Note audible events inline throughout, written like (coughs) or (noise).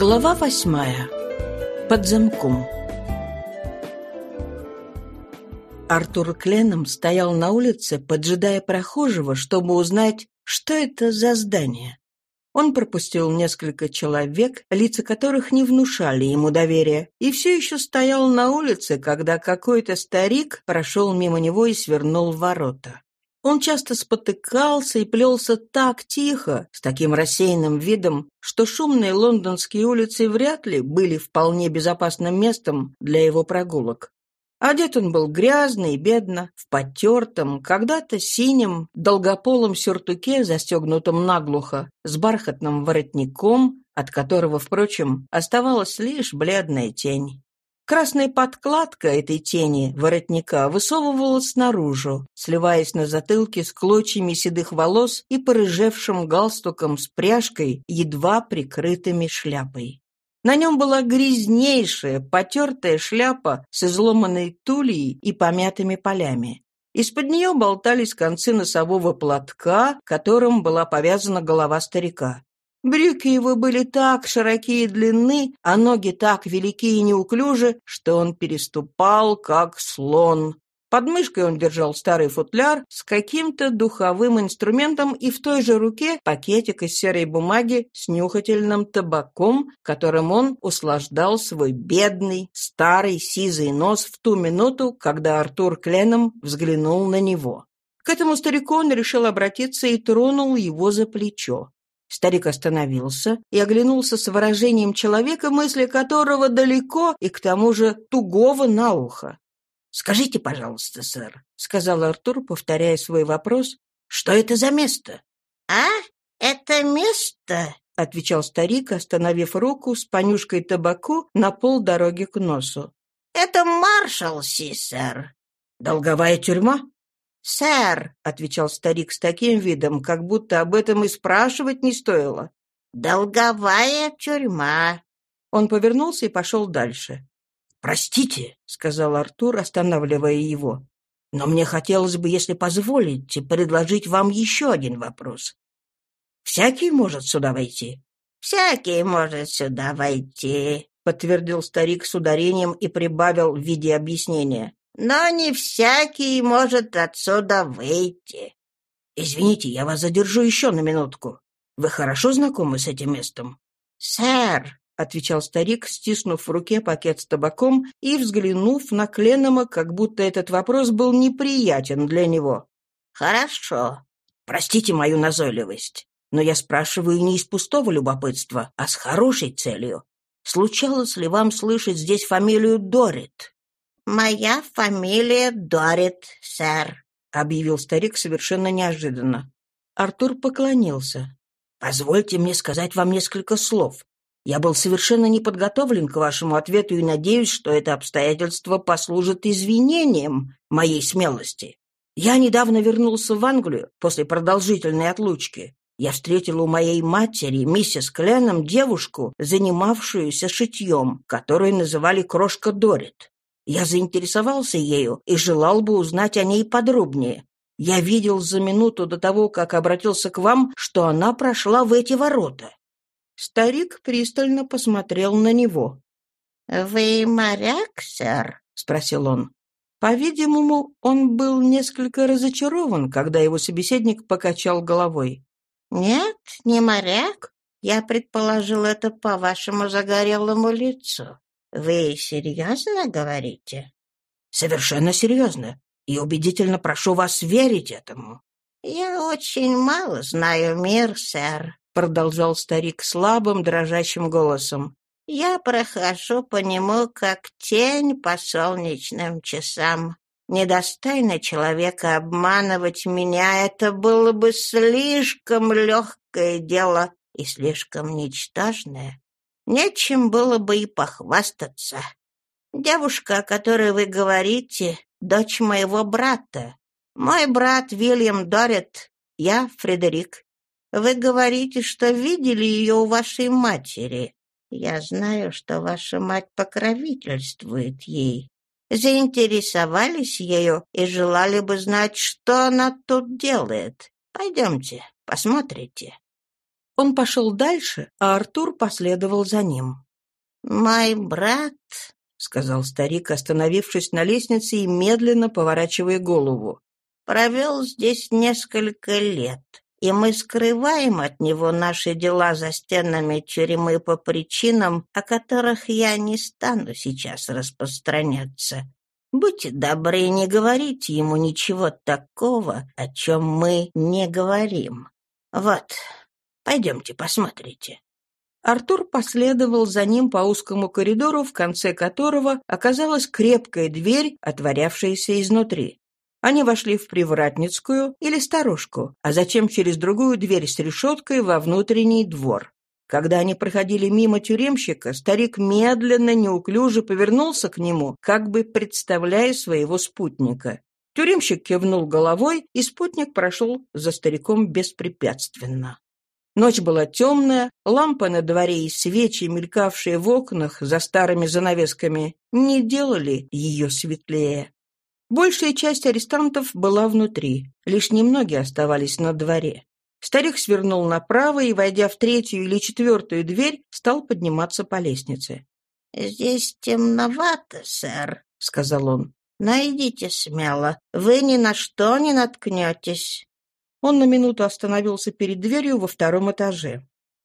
Глава восьмая. Под замком. Артур Кленом стоял на улице, поджидая прохожего, чтобы узнать, что это за здание. Он пропустил несколько человек, лица которых не внушали ему доверия, и все еще стоял на улице, когда какой-то старик прошел мимо него и свернул в ворота. Он часто спотыкался и плелся так тихо, с таким рассеянным видом, что шумные лондонские улицы вряд ли были вполне безопасным местом для его прогулок. Одет он был грязно и бедно, в потертом, когда-то синем, долгополом сюртуке, застегнутом наглухо, с бархатным воротником, от которого, впрочем, оставалась лишь бледная тень. Красная подкладка этой тени воротника высовывалась наружу, сливаясь на затылке с клочьями седых волос и порыжевшим галстуком с пряжкой, едва прикрытыми шляпой. На нем была грязнейшая, потертая шляпа с изломанной тулей и помятыми полями. Из-под нее болтались концы носового платка, которым была повязана голова старика. Брюки его были так широкие и длинны, а ноги так велики и неуклюжи, что он переступал, как слон. Под мышкой он держал старый футляр с каким-то духовым инструментом и в той же руке пакетик из серой бумаги с нюхательным табаком, которым он услаждал свой бедный, старый, сизый нос в ту минуту, когда Артур Кленом взглянул на него. К этому старику он решил обратиться и тронул его за плечо. Старик остановился и оглянулся с выражением человека, мысли которого далеко и к тому же тугого на ухо. «Скажите, пожалуйста, сэр», — сказал Артур, повторяя свой вопрос, — «что это за место?» «А, это место?» — отвечал старик, остановив руку с понюшкой табаку на пол дороги к носу. «Это Маршалси, сэр». «Долговая тюрьма?» «Сэр», — отвечал старик с таким видом, как будто об этом и спрашивать не стоило. «Долговая тюрьма». Он повернулся и пошел дальше. «Простите», — сказал Артур, останавливая его, «но мне хотелось бы, если позволите, предложить вам еще один вопрос. Всякий может сюда войти?» «Всякий может сюда войти», — подтвердил старик с ударением и прибавил в виде объяснения но не всякий может отсюда выйти. Извините, я вас задержу еще на минутку. Вы хорошо знакомы с этим местом? Сэр, — отвечал старик, стиснув в руке пакет с табаком и взглянув на Кленома, как будто этот вопрос был неприятен для него. «Хорошо. Простите мою назойливость, но я спрашиваю не из пустого любопытства, а с хорошей целью. Случалось ли вам слышать здесь фамилию Дорит?» «Моя фамилия Дорит, сэр», — объявил старик совершенно неожиданно. Артур поклонился. «Позвольте мне сказать вам несколько слов. Я был совершенно не подготовлен к вашему ответу и надеюсь, что это обстоятельство послужит извинением моей смелости. Я недавно вернулся в Англию после продолжительной отлучки. Я встретил у моей матери, миссис Кленом, девушку, занимавшуюся шитьем, которую называли Крошка Дорит. Я заинтересовался ею и желал бы узнать о ней подробнее. Я видел за минуту до того, как обратился к вам, что она прошла в эти ворота». Старик пристально посмотрел на него. «Вы моряк, сэр?» — спросил он. По-видимому, он был несколько разочарован, когда его собеседник покачал головой. «Нет, не моряк. Я предположил это по вашему загорелому лицу. «Вы серьезно говорите?» «Совершенно серьезно. И убедительно прошу вас верить этому». «Я очень мало знаю мир, сэр», — продолжал старик слабым, дрожащим голосом. «Я прохожу по нему, как тень по солнечным часам. Недостойно человека обманывать меня, это было бы слишком легкое дело и слишком ничтожное. Нечем было бы и похвастаться. Девушка, о которой вы говорите, дочь моего брата. Мой брат Вильям Дорит, я Фредерик. Вы говорите, что видели ее у вашей матери. Я знаю, что ваша мать покровительствует ей. Заинтересовались ею и желали бы знать, что она тут делает. Пойдемте, посмотрите. Он пошел дальше, а Артур последовал за ним. «Мой брат», — сказал старик, остановившись на лестнице и медленно поворачивая голову, «провел здесь несколько лет, и мы скрываем от него наши дела за стенами тюрьмы по причинам, о которых я не стану сейчас распространяться. Будьте добры, не говорите ему ничего такого, о чем мы не говорим. Вот, пойдемте посмотрите». Артур последовал за ним по узкому коридору, в конце которого оказалась крепкая дверь, отворявшаяся изнутри. Они вошли в привратницкую или сторожку, а затем через другую дверь с решеткой во внутренний двор. Когда они проходили мимо тюремщика, старик медленно, неуклюже повернулся к нему, как бы представляя своего спутника. Тюремщик кивнул головой, и спутник прошел за стариком беспрепятственно. Ночь была темная, лампы на дворе и свечи, мелькавшие в окнах за старыми занавесками, не делали ее светлее. Большая часть арестантов была внутри, лишь немногие оставались на дворе. Старик свернул направо и, войдя в третью или четвертую дверь, стал подниматься по лестнице. «Здесь темновато, сэр», — сказал он. «Найдите смело. Вы ни на что не наткнетесь». Он на минуту остановился перед дверью во втором этаже.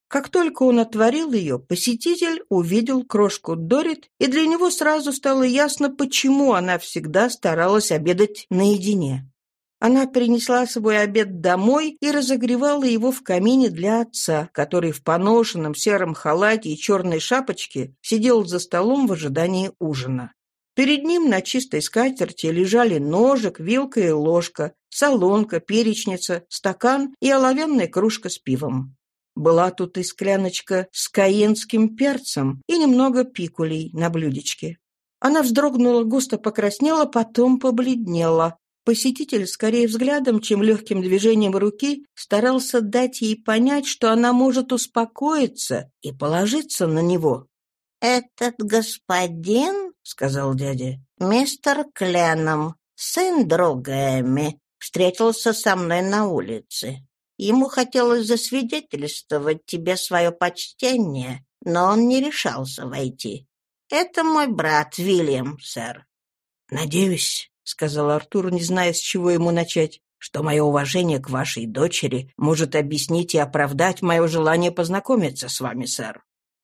Как только он отворил ее, посетитель увидел крошку Дорит, и для него сразу стало ясно, почему она всегда старалась обедать наедине. Она принесла свой обед домой и разогревала его в камине для отца, который в поношенном сером халате и черной шапочке сидел за столом в ожидании ужина. Перед ним на чистой скатерти лежали ножик, вилка и ложка, солонка, перечница, стакан и оловянная кружка с пивом. Была тут и скляночка с каенским перцем и немного пикулей на блюдечке. Она вздрогнула, густо покраснела, потом побледнела, Посетитель, скорее взглядом, чем легким движением руки, старался дать ей понять, что она может успокоиться и положиться на него. «Этот господин, — сказал дядя, — мистер Кленом, сын друга Эмми, встретился со мной на улице. Ему хотелось засвидетельствовать тебе свое почтение, но он не решался войти. Это мой брат Вильям, сэр». «Надеюсь, — сказал Артур, не зная, с чего ему начать, «что мое уважение к вашей дочери может объяснить и оправдать мое желание познакомиться с вами, сэр».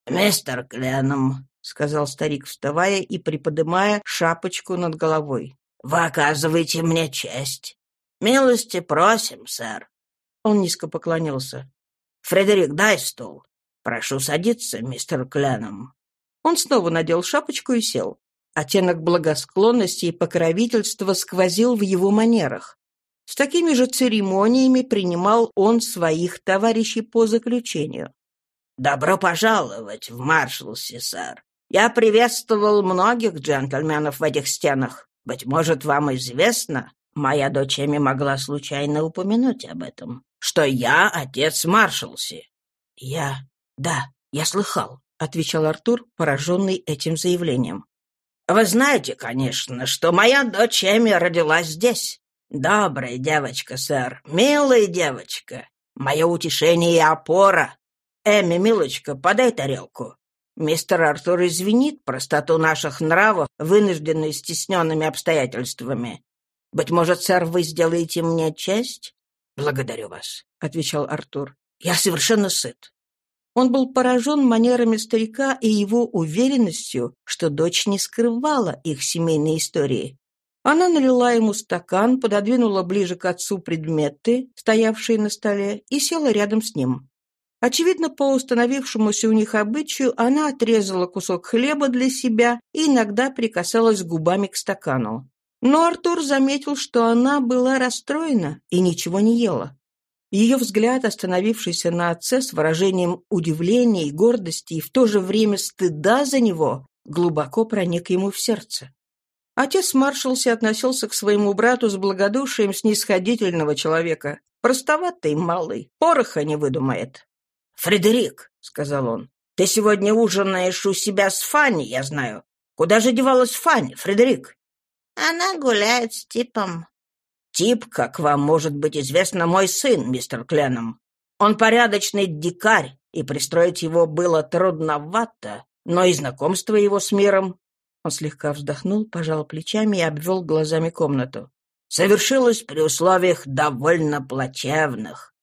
«Мистер Кленом», — сказал старик, вставая и приподнимая шапочку над головой, — «вы оказываете мне честь. Милости просим, сэр». Он низко поклонился. «Фредерик, дай стул. Прошу садиться, мистер Кленом». Он снова надел шапочку и сел. Оттенок благосклонности и покровительства сквозил в его манерах. С такими же церемониями принимал он своих товарищей по заключению. «Добро пожаловать в Маршалсе, сэр. Я приветствовал многих джентльменов в этих стенах. Быть может, вам известно, моя дочь Эми могла случайно упомянуть об этом, что я отец Маршалси». «Я... да, я слыхал», — отвечал Артур, пораженный этим заявлением. Вы знаете, конечно, что моя дочь Эми родилась здесь. Добрая девочка, сэр, милая девочка. Мое утешение и опора. Эми, милочка, подай тарелку. Мистер Артур извинит простоту наших нравов, вынужденной стесненными обстоятельствами. Быть может, сэр, вы сделаете мне честь? Благодарю вас, — отвечал Артур. Я совершенно сыт. Он был поражен манерами старика и его уверенностью, что дочь не скрывала их семейной истории. Она налила ему стакан, пододвинула ближе к отцу предметы, стоявшие на столе, и села рядом с ним. Очевидно, по установившемуся у них обычаю, она отрезала кусок хлеба для себя и иногда прикасалась губами к стакану. Но Артур заметил, что она была расстроена и ничего не ела. Ее взгляд, остановившийся на отце с выражением удивления и гордости и в то же время стыда за него, глубоко проник ему в сердце. Отец Маршалси относился к своему брату с благодушием снисходительного человека. Простоватый малый, пороха не выдумает. «Фредерик», — сказал он, — «ты сегодня ужинаешь у себя с Фанни, я знаю. Куда же девалась Фанни, Фредерик?» «Она гуляет с типом», Тип, как вам может быть известно, мой сын, мистер Кленом. Он порядочный дикарь, и пристроить его было трудновато, но и знакомство его с миром...» Он слегка вздохнул, пожал плечами и обвел глазами комнату. «Совершилось при условиях довольно плачевных.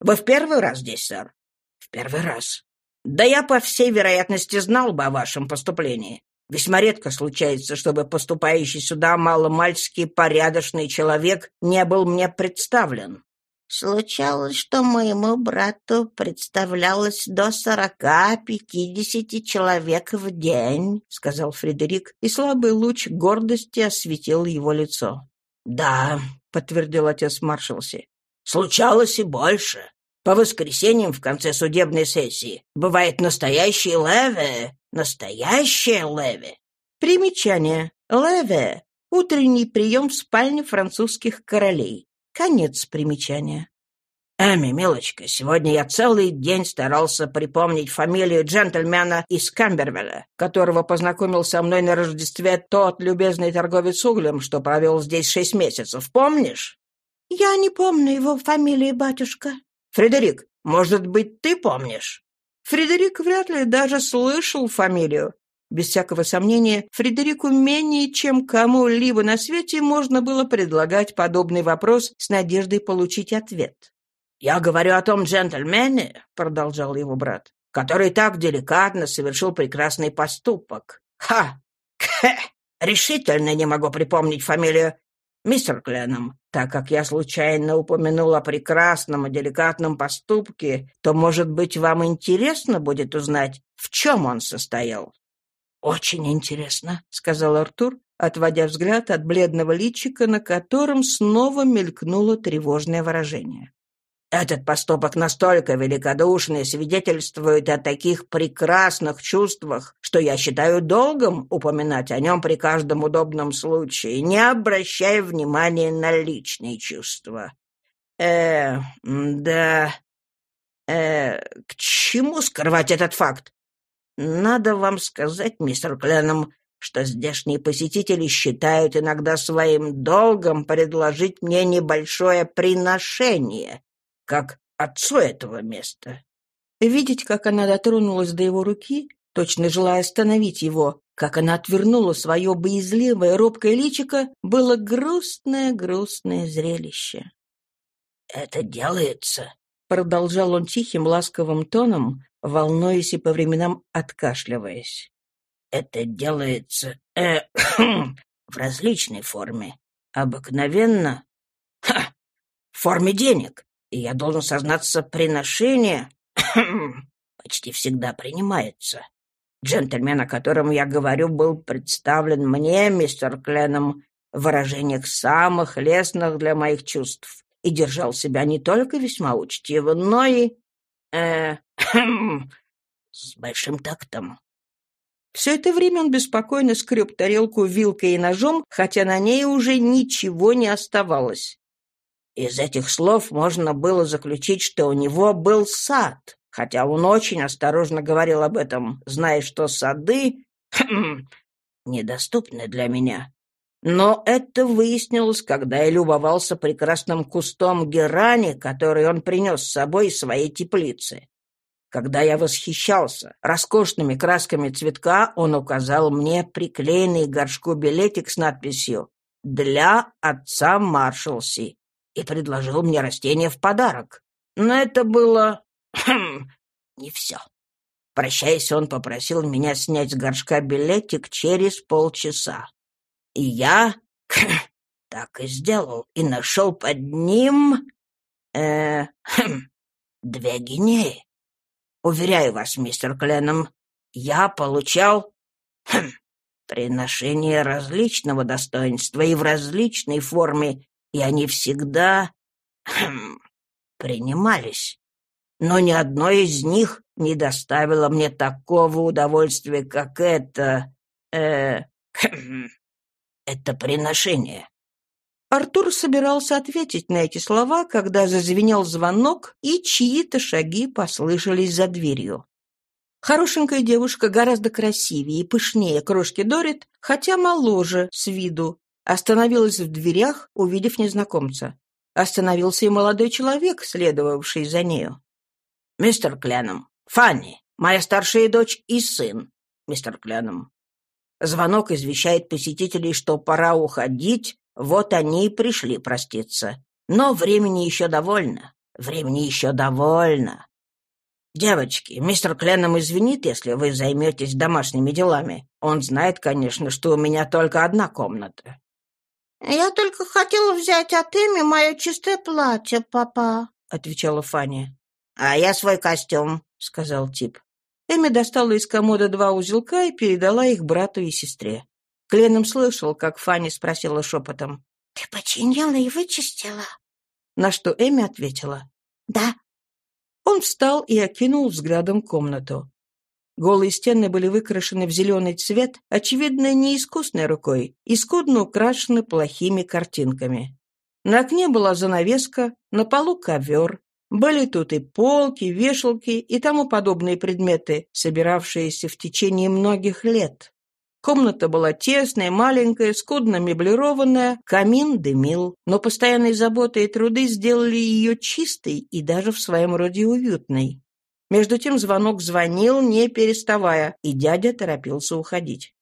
Вы в первый раз здесь, сэр?» «В первый раз. Да я, по всей вероятности, знал бы о вашем поступлении. Весьма редко случается, чтобы поступающий сюда маломальский порядочный человек не был мне представлен. Случалось, что моему брату представлялось до сорока-пятидесяти человек в день, — сказал Фредерик, и слабый луч гордости осветил его лицо. — Да, — подтвердил отец Маршалси, — случалось и больше. По воскресеньям в конце судебной сессии бывает настоящий леве, настоящее леве. Примечание. Леве — утренний прием в спальне французских королей. Конец примечания. «Эми, милочка, сегодня я целый день старался припомнить фамилию джентльмена из Камбервелля, которого познакомил со мной на Рождестве тот любезный торговец углем, что провел здесь шесть месяцев. Помнишь?» «Я не помню его фамилии, батюшка». «Фредерик, может быть, ты помнишь?» Фредерик вряд ли даже слышал фамилию. Без всякого сомнения, Фредерику менее чем кому-либо на свете можно было предлагать подобный вопрос с надеждой получить ответ. «Я говорю о том джентльмене», — продолжал его брат, «который так деликатно совершил прекрасный поступок. Ха! Кхе! Решительно не могу припомнить фамилию. Мистер Кленом, так как я случайно упомянул о прекрасном и деликатном поступке, то, может быть, вам интересно будет узнать, в чем он состоял?» «Очень интересно», — сказал Артур, отводя взгляд от бледного личика, на котором снова мелькнуло тревожное выражение. «Этот поступок настолько великодушный свидетельствует о таких прекрасных чувствах, что я считаю долгом упоминать о нем при каждом удобном случае, не обращая внимания на личные чувства. Э, да... Э, к чему скрывать этот факт? Надо вам сказать, мистер Кленом, что здешние посетители считают иногда своим долгом предложить мне небольшое приношение, как отцу этого места. Видеть, как она дотронулась до его руки, точно желая остановить его, как она отвернула свое боязливое, робкое личико, было грустное-грустное зрелище. «Это делается», — продолжал он тихим, ласковым тоном, волнуясь и по временам откашливаясь. «Это делается э, (coughs) в различной форме. Обыкновенно ха, в форме денег, и я должен сознаться, приношение (coughs) почти всегда принимается. Джентльмен, о котором я говорю, был представлен мне, мистер Кленом, в выражениях самых лестных для моих чувств и держал себя не только весьма учтиво, но и э, (coughs) с большим тактом. Все это время он беспокойно скреб тарелку вилкой и ножом, хотя на ней уже ничего не оставалось. Из этих слов можно было заключить, что у него был сад, хотя он очень осторожно говорил об этом, зная, что сады недоступны для меня. Но это выяснилось, когда я любовался прекрасным кустом герани, который он принес с собой из своей теплицы. Когда я восхищался роскошными красками цветка, он указал мне приклеенный к горшку билетик с надписью «Для отца Маршалси» и предложил мне растение в подарок. Но это было... не все. Прощаясь, он попросил меня снять с горшка билетик через полчаса. И я так и сделал, и нашел под ним... Э, хм, две гинеи. Уверяю вас, мистер Кленом, я получал хм, приношения различного достоинства и в различной форме, и они всегда хм, принимались. Но ни одно из них не доставило мне такого удовольствия, как это... Э, хм, это приношение». Артур собирался ответить на эти слова, когда зазвенел звонок, и чьи-то шаги послышались за дверью. Хорошенькая девушка, гораздо красивее и пышнее крошки Дорит, хотя моложе с виду, остановилась в дверях, увидев незнакомца. Остановился и молодой человек, следовавший за нею. Мистер Кленом. Фанни, моя старшая дочь и сын. Мистер Кленом. Звонок извещает посетителей, что пора уходить, вот они и пришли проститься. Но времени еще довольно. Времени еще довольно. «Девочки, мистер Кленном извинит, если вы займетесь домашними делами. Он знает, конечно, что у меня только одна комната». «Я только хотела взять от Эми мое чистое платье, папа», — отвечала Фанни. «А я свой костюм», — сказал Тип. Эми достала из комода два узелка и передала их брату и сестре. Кленом слышал, как Фанни спросила шепотом. «Ты починила и вычистила?» На что Эми ответила. «Да, он встал и окинул взглядом комнату. Голые стены были выкрашены в зеленый цвет, очевидно, не искусной рукой, и скудно украшены плохими картинками. На окне была занавеска, на полу ковер. Были тут и полки, вешалки и тому подобные предметы, собиравшиеся в течение многих лет. Комната была тесная, маленькая, скудно меблированная, камин дымил, но постоянные заботы и труды сделали ее чистой и даже в своем роде уютной. Между тем звонок звонил, не переставая, и дядя торопился уходить.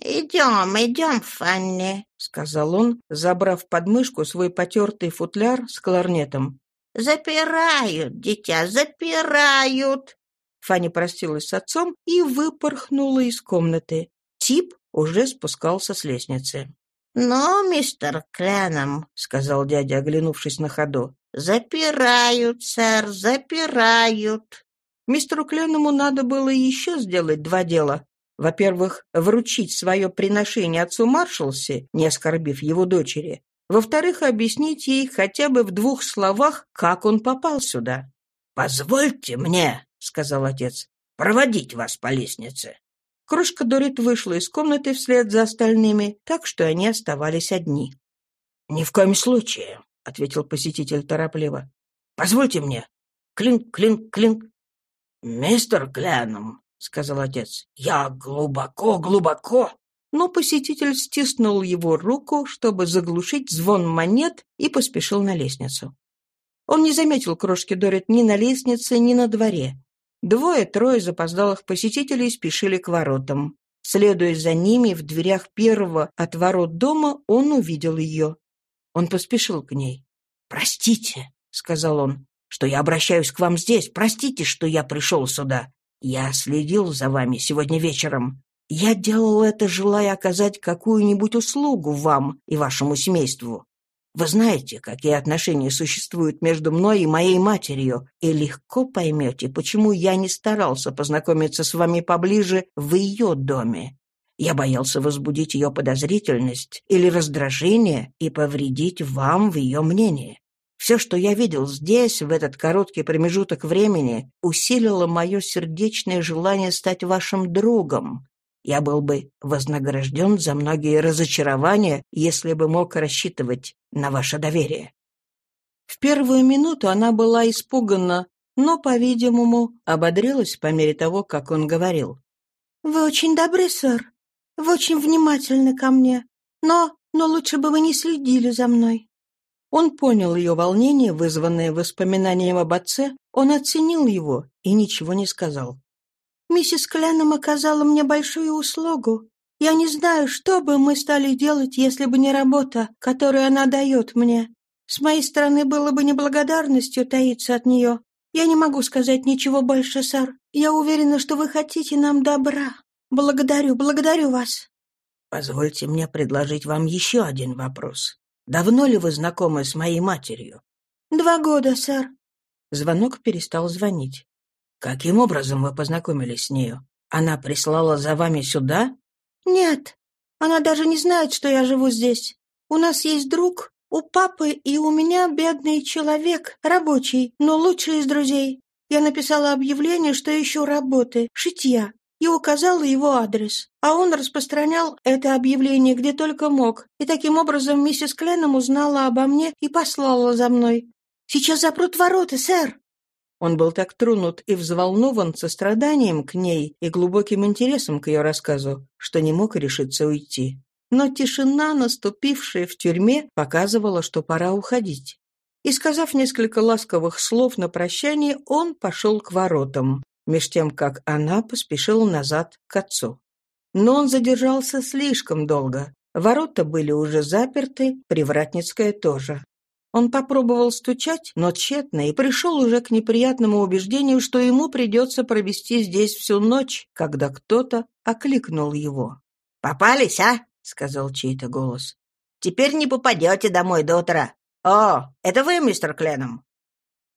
«Идем, идем, Фанни», — сказал он, забрав под мышку свой потертый футляр с кларнетом. «Запирают, дитя, запирают!» Фанни простилась с отцом и выпорхнула из комнаты. Тип уже спускался с лестницы. «Ну, мистер Кленом», — сказал дядя, оглянувшись на ходу, — «запирают, сэр, запирают». Мистеру Кленому надо было еще сделать два дела. Во-первых, вручить свое приношение отцу Маршалсе, не оскорбив его дочери. Во-вторых, объяснить ей хотя бы в двух словах, как он попал сюда. «Позвольте мне», — сказал отец, — «проводить вас по лестнице». Крошка Дорит вышла из комнаты вслед за остальными, так что они оставались одни. «Ни в коем случае», — ответил посетитель торопливо. «Позвольте мне. Клинк, клинк, клинк». «Мистер Кленом», — сказал отец, — «я глубоко, глубоко». Но посетитель стиснул его руку, чтобы заглушить звон монет, и поспешил на лестницу. Он не заметил крошки Дорит ни на лестнице, ни на дворе. Двое-трое запоздалых посетителей спешили к воротам. Следуя за ними, в дверях первого от ворот дома он увидел ее. Он поспешил к ней. «Простите», — сказал он, — «что я обращаюсь к вам здесь. Простите, что я пришел сюда. Я следил за вами сегодня вечером. Я делал это, желая оказать какую-нибудь услугу вам и вашему семейству. Вы знаете, какие отношения существуют между мной и моей матерью, и легко поймете, почему я не старался познакомиться с вами поближе в ее доме. Я боялся возбудить ее подозрительность или раздражение и повредить вам в ее мнении. Все, что я видел здесь, в этот короткий промежуток времени, усилило мое сердечное желание стать вашим другом, я был бы вознагражден за многие разочарования, если бы мог рассчитывать на ваше доверие». В первую минуту она была испугана, но, по-видимому, ободрилась по мере того, как он говорил. «Вы очень добры, сэр. Вы очень внимательны ко мне. Но, но лучше бы вы не следили за мной». Он понял ее волнение, вызванное воспоминанием об отце, он оценил его и ничего не сказал. Миссис Кленом оказала мне большую услугу. Я не знаю, что бы мы стали делать, если бы не работа, которую она дает мне. С моей стороны было бы неблагодарностью таиться от нее. Я не могу сказать ничего больше, сэр. Я уверена, что вы хотите нам добра. Благодарю, благодарю вас. Позвольте мне предложить вам еще один вопрос. Давно ли вы знакомы с моей матерью? Два года, сэр. Звонок перестал звонить. Каким образом вы познакомились с нею? Она прислала за вами сюда? Нет. Она даже не знает, что я живу здесь. У нас есть друг, у папы и у меня бедный человек, рабочий, но лучший из друзей. Я написала объявление, что ищу работы, шитья, и указала его адрес. А он распространял это объявление где только мог. И таким образом миссис Кленом узнала обо мне и послала за мной. «Сейчас запрут ворота, сэр!» Он был так тронут и взволнован состраданием к ней и глубоким интересом к ее рассказу, что не мог решиться уйти. Но тишина, наступившая в тюрьме, показывала, что пора уходить. И, сказав несколько ласковых слов на прощание, он пошел к воротам, меж тем, как она поспешила назад к отцу. Но он задержался слишком долго. Ворота были уже заперты, Привратницкая тоже. Он попробовал стучать, но тщетно, и пришел уже к неприятному убеждению, что ему придется провести здесь всю ночь, когда кто-то окликнул его. «Попались, а?» — сказал чей-то голос. «Теперь не попадете домой до утра. О, это вы, мистер Кленом?»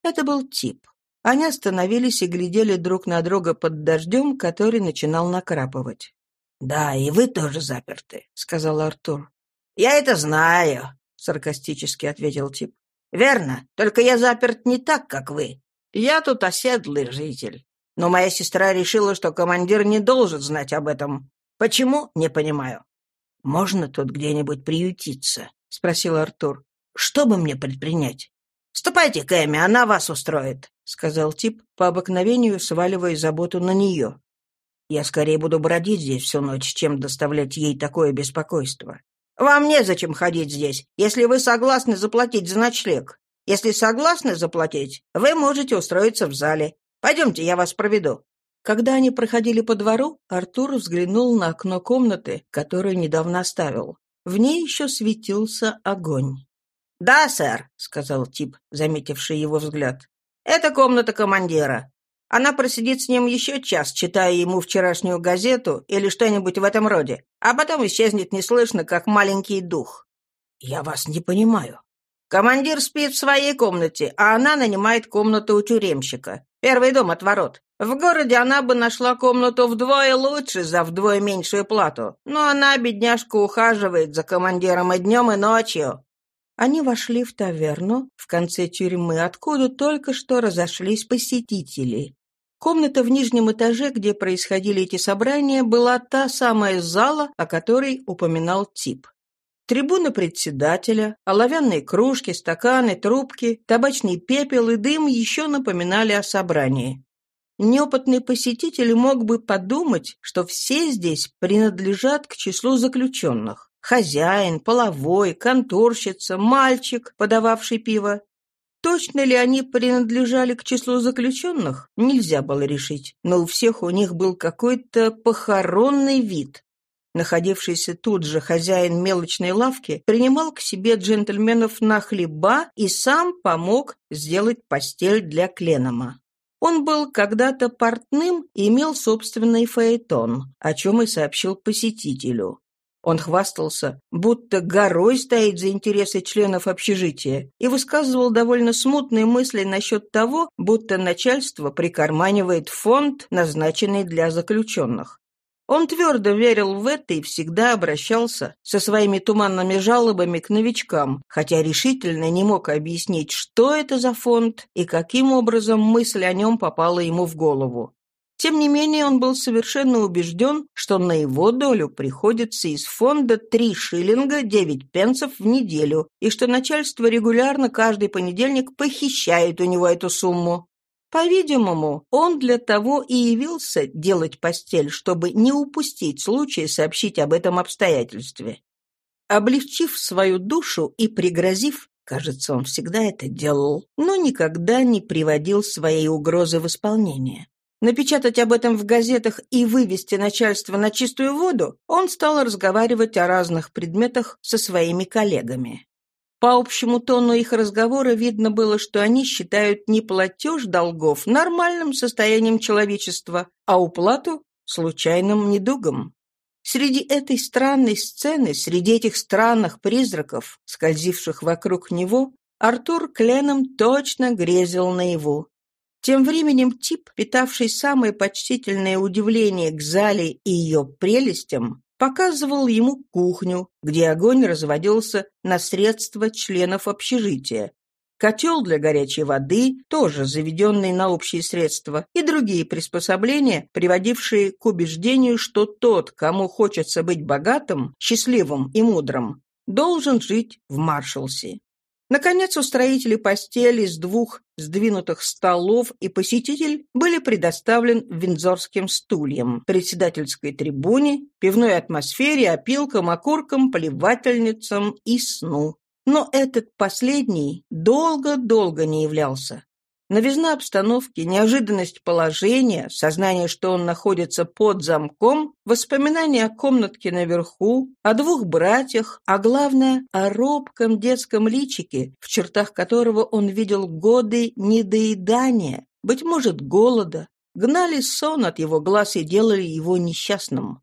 Это был тип. Они остановились и глядели друг на друга под дождем, который начинал накрапывать. «Да, и вы тоже заперты», — сказал Артур. «Я это знаю», — саркастически ответил тип. «Верно, только я заперт не так, как вы. Я тут оседлый житель. Но моя сестра решила, что командир не должен знать об этом. Почему? Не понимаю». «Можно тут где-нибудь приютиться?» — спросил Артур. «Что бы мне предпринять?» «Ступайте к Эми, она вас устроит», — сказал тип, по обыкновению сваливая заботу на нее. «Я скорее буду бродить здесь всю ночь, чем доставлять ей такое беспокойство. Вам незачем ходить здесь, если вы согласны заплатить за ночлег. Если согласны заплатить, вы можете устроиться в зале. Пойдемте, я вас проведу». Когда они проходили по двору, Артур взглянул на окно комнаты, которую недавно оставил. В ней еще светился огонь. «Да, сэр», — сказал тип, заметивший его взгляд. «Это комната командира. Она просидит с ним еще час, читая ему вчерашнюю газету или что-нибудь в этом роде, а потом исчезнет неслышно, как маленький дух. Я вас не понимаю. Командир спит в своей комнате, а она нанимает комнату у тюремщика. Первый дом от ворот. В городе она бы нашла комнату вдвое лучше за вдвое меньшую плату. Но она, бедняжка, ухаживает за командиром и днем, и ночью. Они вошли в таверну в конце тюрьмы, откуда только что разошлись посетители. Комната в нижнем этаже, где происходили эти собрания, была та самая зала, о которой упоминал Тип. Трибуна председателя, оловянные кружки, стаканы, трубки, табачный пепел и дым еще напоминали о собрании. Неопытный посетитель мог бы подумать, что все здесь принадлежат к числу заключенных. Хозяин, половой, конторщица, мальчик, подававший пиво. Точно ли они принадлежали к числу заключенных, нельзя было решить, но у всех у них был какой-то похоронный вид. Находившийся тут же хозяин мелочной лавки принимал к себе джентльменов на хлеба и сам помог сделать постель для Кленома. Он был когда-то портным и имел собственный фаэтон, о чем и сообщил посетителю. Он хвастался, будто горой стоит за интересы членов общежития и высказывал довольно смутные мысли насчет того, будто начальство прикарманивает фонд, назначенный для заключенных. Он твердо верил в это и всегда обращался со своими туманными жалобами к новичкам, хотя решительно не мог объяснить, что это за фонд и каким образом мысль о нем попала ему в голову. Тем не менее, он был совершенно убежден, что на его долю приходится из фонда 3 шиллинга 9 пенсов в неделю, и что начальство регулярно каждый понедельник похищает у него эту сумму. По-видимому, он для того и явился делать постель, чтобы не упустить случай сообщить об этом обстоятельстве. Облегчив свою душу и пригрозив, кажется, он всегда это делал, но никогда не приводил своей угрозы в исполнение напечатать об этом в газетах и вывести начальство на чистую воду, он стал разговаривать о разных предметах со своими коллегами. По общему тону их разговора видно было, что они считают не платеж долгов нормальным состоянием человечества, а уплату – случайным недугом. Среди этой странной сцены, среди этих странных призраков, скользивших вокруг него, Артур Кленом точно грезил наяву. Тем временем тип, питавший самое почтительное удивление к зале и ее прелестям, показывал ему кухню, где огонь разводился на средства членов общежития, котел для горячей воды, тоже заведенный на общие средства, и другие приспособления, приводившие к убеждению, что тот, кому хочется быть богатым, счастливым и мудрым, должен жить в Маршалсе. Наконец, устроители постели с двух сдвинутых столов и посетитель были предоставлен виндзорским стульям, председательской трибуне, пивной атмосфере, опилкам, окуркам, поливательницам и сну. Но этот последний долго-долго не являлся. Новизна обстановки, неожиданность положения, сознание, что он находится под замком, воспоминания о комнатке наверху, о двух братьях, а главное, о робком детском личике, в чертах которого он видел годы недоедания, быть может, голода, гнали сон от его глаз и делали его несчастным.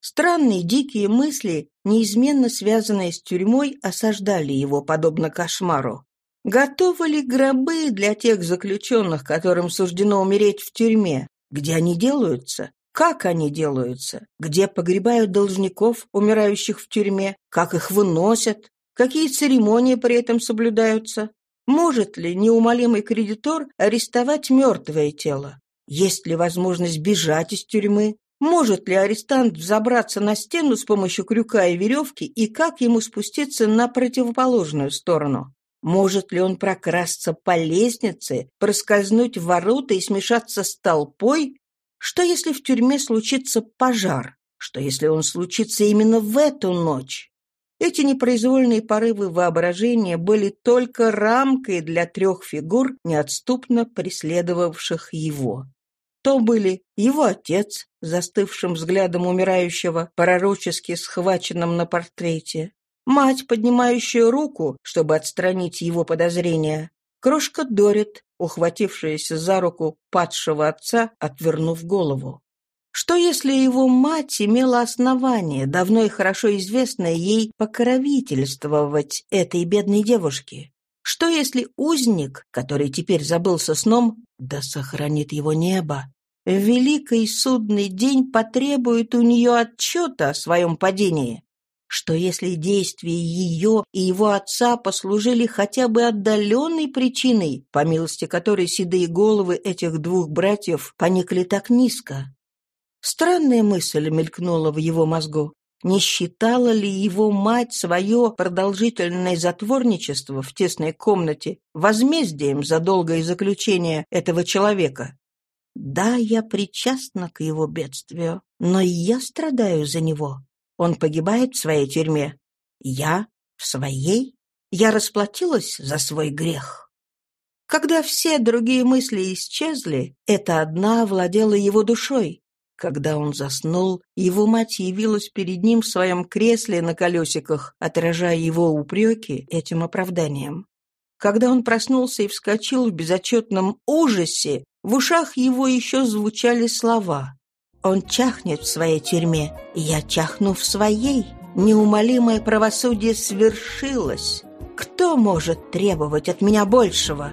Странные дикие мысли, неизменно связанные с тюрьмой, осаждали его, подобно кошмару. Готовы ли гробы для тех заключенных, которым суждено умереть в тюрьме? Где они делаются? Как они делаются? Где погребают должников, умирающих в тюрьме? Как их выносят? Какие церемонии при этом соблюдаются? Может ли неумолимый кредитор арестовать мертвое тело? Есть ли возможность бежать из тюрьмы? Может ли арестант взобраться на стену с помощью крюка и веревки и как ему спуститься на противоположную сторону? Может ли он прокрасться по лестнице, проскользнуть в ворота и смешаться с толпой? Что, если в тюрьме случится пожар? Что, если он случится именно в эту ночь? Эти непроизвольные порывы воображения были только рамкой для трех фигур, неотступно преследовавших его. То были его отец, застывшим взглядом умирающего, пророчески схваченным на портрете, Мать, поднимающая руку, чтобы отстранить его подозрения. Крошка Дорит, ухватившаяся за руку падшего отца, отвернув голову. Что если его мать имела основание, давно и хорошо известное ей, покровительствовать этой бедной девушке? Что если узник, который теперь забылся сном, да сохранит его небо, в великий судный день потребует у нее отчета о своем падении? Что если действия ее и его отца послужили хотя бы отдаленной причиной, по милости которой седые головы этих двух братьев поникли так низко? Странная мысль мелькнула в его мозгу. Не считала ли его мать свое продолжительное затворничество в тесной комнате возмездием за долгое заключение этого человека? Да, я причастна к его бедствию, но и я страдаю за него. Он погибает в своей тюрьме. Я в своей? Я расплатилась за свой грех. Когда все другие мысли исчезли, эта одна владела его душой. Когда он заснул, его мать явилась перед ним в своем кресле на колесиках, отражая его упреки этим оправданием. Когда он проснулся и вскочил в безотчетном ужасе, в ушах его еще звучали слова он чахнет в своей тюрьме, я чахну в своей. Неумолимое правосудие свершилось. Кто может требовать от меня большего?»